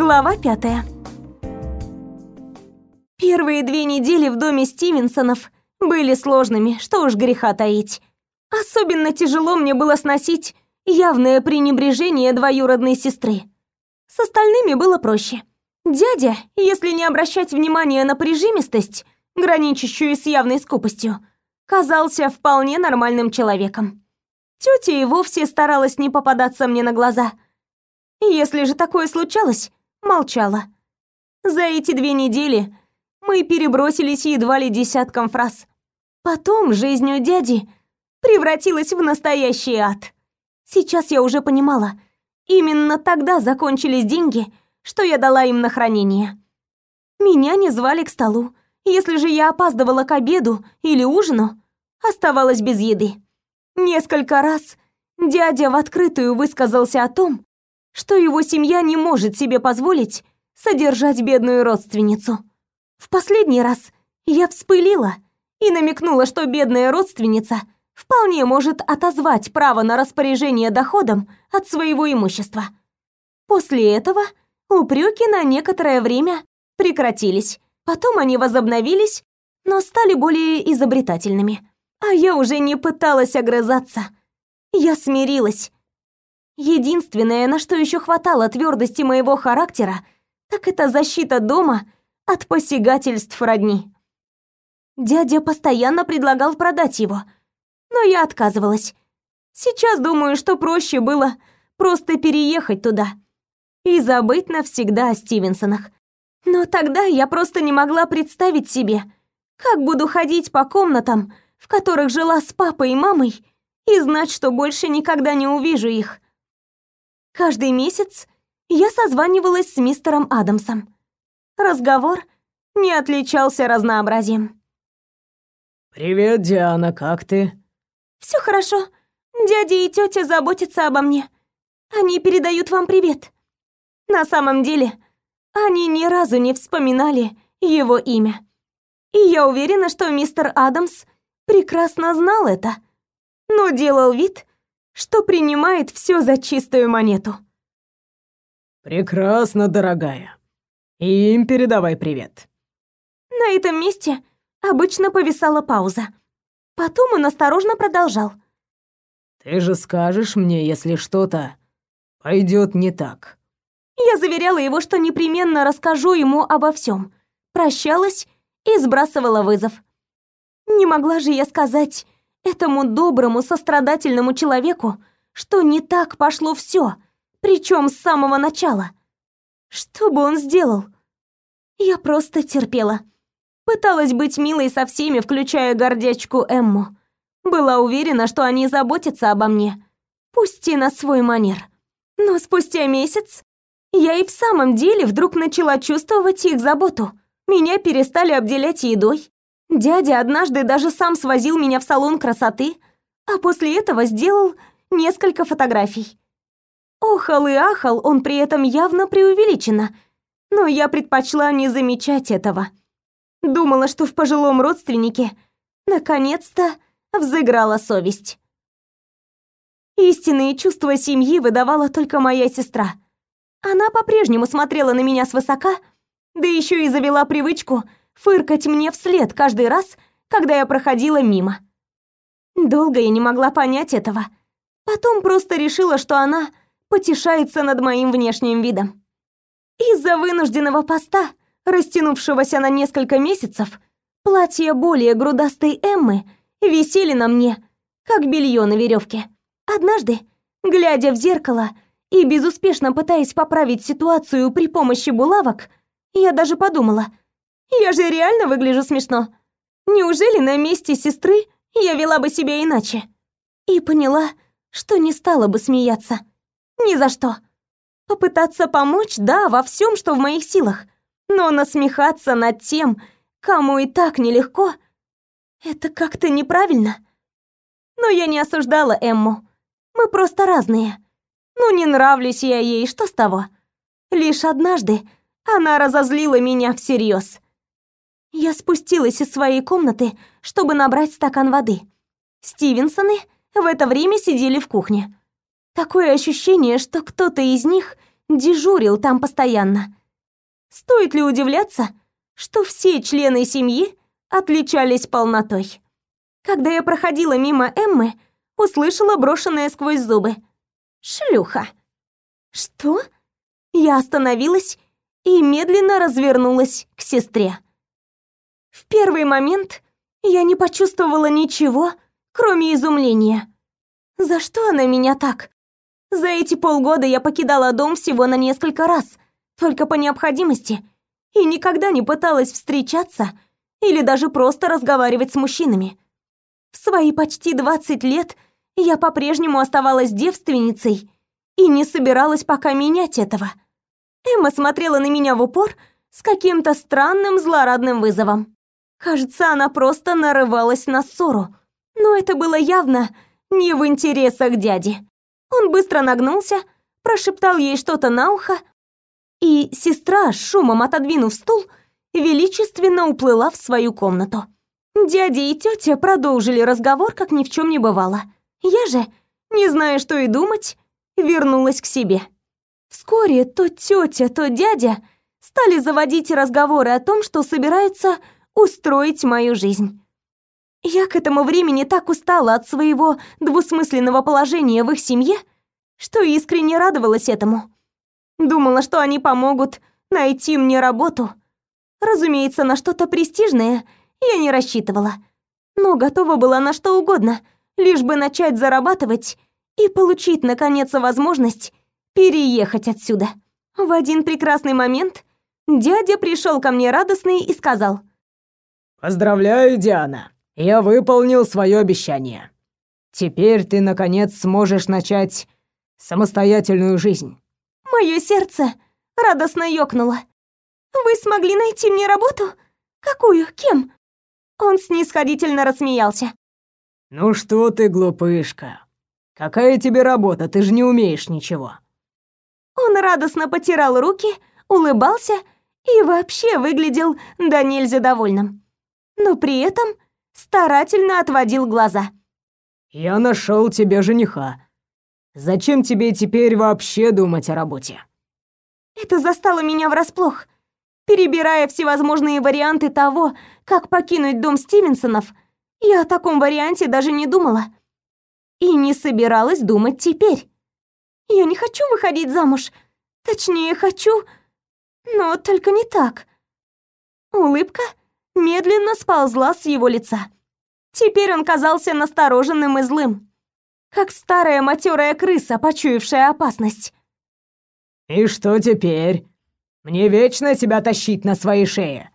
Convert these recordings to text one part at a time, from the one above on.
Глава пятая. Первые две недели в доме Стивенсонов были сложными, что уж греха таить. Особенно тяжело мне было сносить явное пренебрежение двоюродной сестры. С остальными было проще. Дядя, если не обращать внимания на прижимистость, граничащую с явной скупостью, казался вполне нормальным человеком. Тетя и вовсе старалась не попадаться мне на глаза. Если же такое случалось, молчала. За эти две недели мы перебросились едва ли десятком фраз. Потом жизнь у дяди превратилась в настоящий ад. Сейчас я уже понимала, именно тогда закончились деньги, что я дала им на хранение. Меня не звали к столу. Если же я опаздывала к обеду или ужину, оставалась без еды. Несколько раз дядя в открытую высказался о том, что его семья не может себе позволить содержать бедную родственницу. В последний раз я вспылила и намекнула, что бедная родственница вполне может отозвать право на распоряжение доходом от своего имущества. После этого упреки на некоторое время прекратились. Потом они возобновились, но стали более изобретательными. А я уже не пыталась огрызаться. Я смирилась. Единственное, на что еще хватало твердости моего характера, так это защита дома от посягательств родни. Дядя постоянно предлагал продать его, но я отказывалась. Сейчас думаю, что проще было просто переехать туда и забыть навсегда о Стивенсонах. Но тогда я просто не могла представить себе, как буду ходить по комнатам, в которых жила с папой и мамой, и знать, что больше никогда не увижу их. Каждый месяц я созванивалась с мистером Адамсом. Разговор не отличался разнообразием. «Привет, Диана, как ты?» Все хорошо. Дядя и тетя заботятся обо мне. Они передают вам привет. На самом деле, они ни разу не вспоминали его имя. И я уверена, что мистер Адамс прекрасно знал это, но делал вид, что принимает все за чистую монету. «Прекрасно, дорогая. Им передавай привет». На этом месте обычно повисала пауза. Потом он осторожно продолжал. «Ты же скажешь мне, если что-то пойдет не так». Я заверяла его, что непременно расскажу ему обо всем. Прощалась и сбрасывала вызов. Не могла же я сказать этому доброму, сострадательному человеку, что не так пошло все, причем с самого начала. Что бы он сделал? Я просто терпела. Пыталась быть милой со всеми, включая гордячку Эмму. Была уверена, что они заботятся обо мне, пусть и на свой манер. Но спустя месяц я и в самом деле вдруг начала чувствовать их заботу. Меня перестали обделять едой, Дядя однажды даже сам свозил меня в салон красоты, а после этого сделал несколько фотографий. Охал и ахал он при этом явно преувеличенно, но я предпочла не замечать этого. Думала, что в пожилом родственнике наконец-то взыграла совесть. Истинные чувства семьи выдавала только моя сестра. Она по-прежнему смотрела на меня свысока, да еще и завела привычку – фыркать мне вслед каждый раз, когда я проходила мимо. Долго я не могла понять этого. Потом просто решила, что она потешается над моим внешним видом. Из-за вынужденного поста, растянувшегося на несколько месяцев, платья более грудастой Эммы висели на мне, как белье на веревке. Однажды, глядя в зеркало и безуспешно пытаясь поправить ситуацию при помощи булавок, я даже подумала – я же реально выгляжу смешно. Неужели на месте сестры я вела бы себя иначе? И поняла, что не стала бы смеяться. Ни за что. Попытаться помочь, да, во всем, что в моих силах. Но насмехаться над тем, кому и так нелегко, это как-то неправильно. Но я не осуждала Эмму. Мы просто разные. Ну, не нравлюсь я ей, что с того? Лишь однажды она разозлила меня всерьез. Я спустилась из своей комнаты, чтобы набрать стакан воды. Стивенсоны в это время сидели в кухне. Такое ощущение, что кто-то из них дежурил там постоянно. Стоит ли удивляться, что все члены семьи отличались полнотой? Когда я проходила мимо Эммы, услышала брошенное сквозь зубы. «Шлюха!» «Что?» Я остановилась и медленно развернулась к сестре. В первый момент я не почувствовала ничего, кроме изумления. За что она меня так? За эти полгода я покидала дом всего на несколько раз, только по необходимости, и никогда не пыталась встречаться или даже просто разговаривать с мужчинами. В свои почти 20 лет я по-прежнему оставалась девственницей и не собиралась пока менять этого. Эмма смотрела на меня в упор с каким-то странным злорадным вызовом. Кажется, она просто нарывалась на ссору. Но это было явно не в интересах дяди. Он быстро нагнулся, прошептал ей что-то на ухо, и сестра, шумом отодвинув стул, величественно уплыла в свою комнату. Дядя и тетя продолжили разговор, как ни в чем не бывало. Я же, не зная, что и думать, вернулась к себе. Вскоре то тетя, то дядя стали заводить разговоры о том, что собираются устроить мою жизнь. Я к этому времени так устала от своего двусмысленного положения в их семье, что искренне радовалась этому. Думала, что они помогут найти мне работу. Разумеется, на что-то престижное я не рассчитывала, но готова была на что угодно, лишь бы начать зарабатывать и получить, наконец, возможность переехать отсюда. В один прекрасный момент дядя пришел ко мне радостный и сказал. «Поздравляю, Диана. Я выполнил свое обещание. Теперь ты, наконец, сможешь начать самостоятельную жизнь». Мое сердце радостно ёкнуло. «Вы смогли найти мне работу? Какую? Кем?» Он снисходительно рассмеялся. «Ну что ты, глупышка? Какая тебе работа? Ты же не умеешь ничего». Он радостно потирал руки, улыбался и вообще выглядел да нельзя довольным. Но при этом старательно отводил глаза. «Я нашел тебе жениха. Зачем тебе теперь вообще думать о работе?» Это застало меня врасплох. Перебирая всевозможные варианты того, как покинуть дом Стивенсонов, я о таком варианте даже не думала. И не собиралась думать теперь. Я не хочу выходить замуж. Точнее, хочу, но только не так. Улыбка медленно сползла с его лица. Теперь он казался настороженным и злым, как старая матерая крыса, почуявшая опасность. «И что теперь? Мне вечно тебя тащить на своей шее?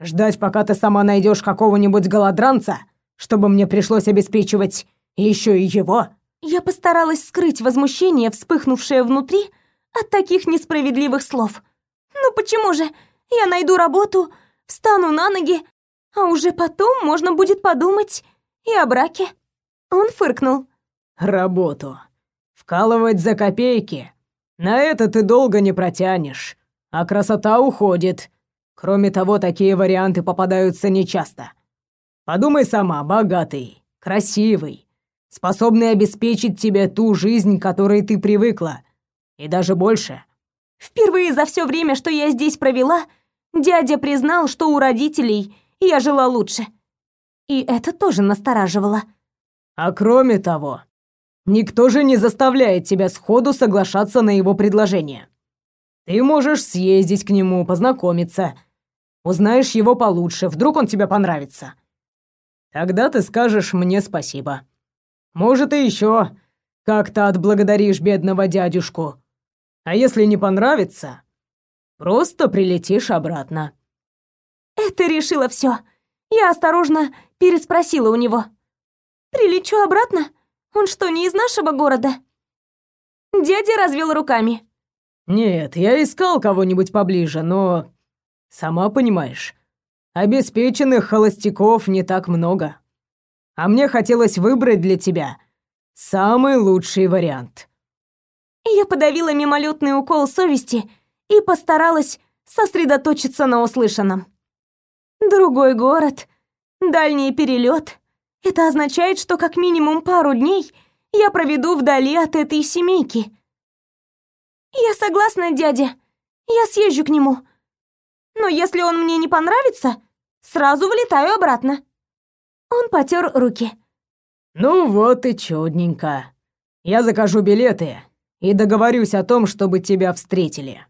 Ждать, пока ты сама найдешь какого-нибудь голодранца, чтобы мне пришлось обеспечивать еще и его?» Я постаралась скрыть возмущение, вспыхнувшее внутри от таких несправедливых слов. «Ну почему же? Я найду работу, встану на ноги, а уже потом можно будет подумать и о браке». Он фыркнул. «Работу. Вкалывать за копейки. На это ты долго не протянешь, а красота уходит. Кроме того, такие варианты попадаются нечасто. Подумай сама, богатый, красивый, способный обеспечить тебе ту жизнь, к которой ты привыкла, и даже больше». Впервые за все время, что я здесь провела, дядя признал, что у родителей я жила лучше. И это тоже настораживало. А кроме того, никто же не заставляет тебя сходу соглашаться на его предложение. Ты можешь съездить к нему, познакомиться, узнаешь его получше, вдруг он тебе понравится. Тогда ты скажешь мне спасибо. Может, и еще как-то отблагодаришь бедного дядюшку. А если не понравится, просто прилетишь обратно. Это решило все. Я осторожно переспросила у него. «Прилечу обратно? Он что, не из нашего города?» Дядя развел руками. «Нет, я искал кого-нибудь поближе, но... Сама понимаешь, обеспеченных холостяков не так много. А мне хотелось выбрать для тебя самый лучший вариант». Я подавила мимолетный укол совести и постаралась сосредоточиться на услышанном. Другой город, дальний перелет. Это означает, что как минимум пару дней я проведу вдали от этой семейки. Я согласна, дядя. Я съезжу к нему. Но если он мне не понравится, сразу вылетаю обратно. Он потер руки. Ну вот и чудненько. Я закажу билеты и договорюсь о том, чтобы тебя встретили.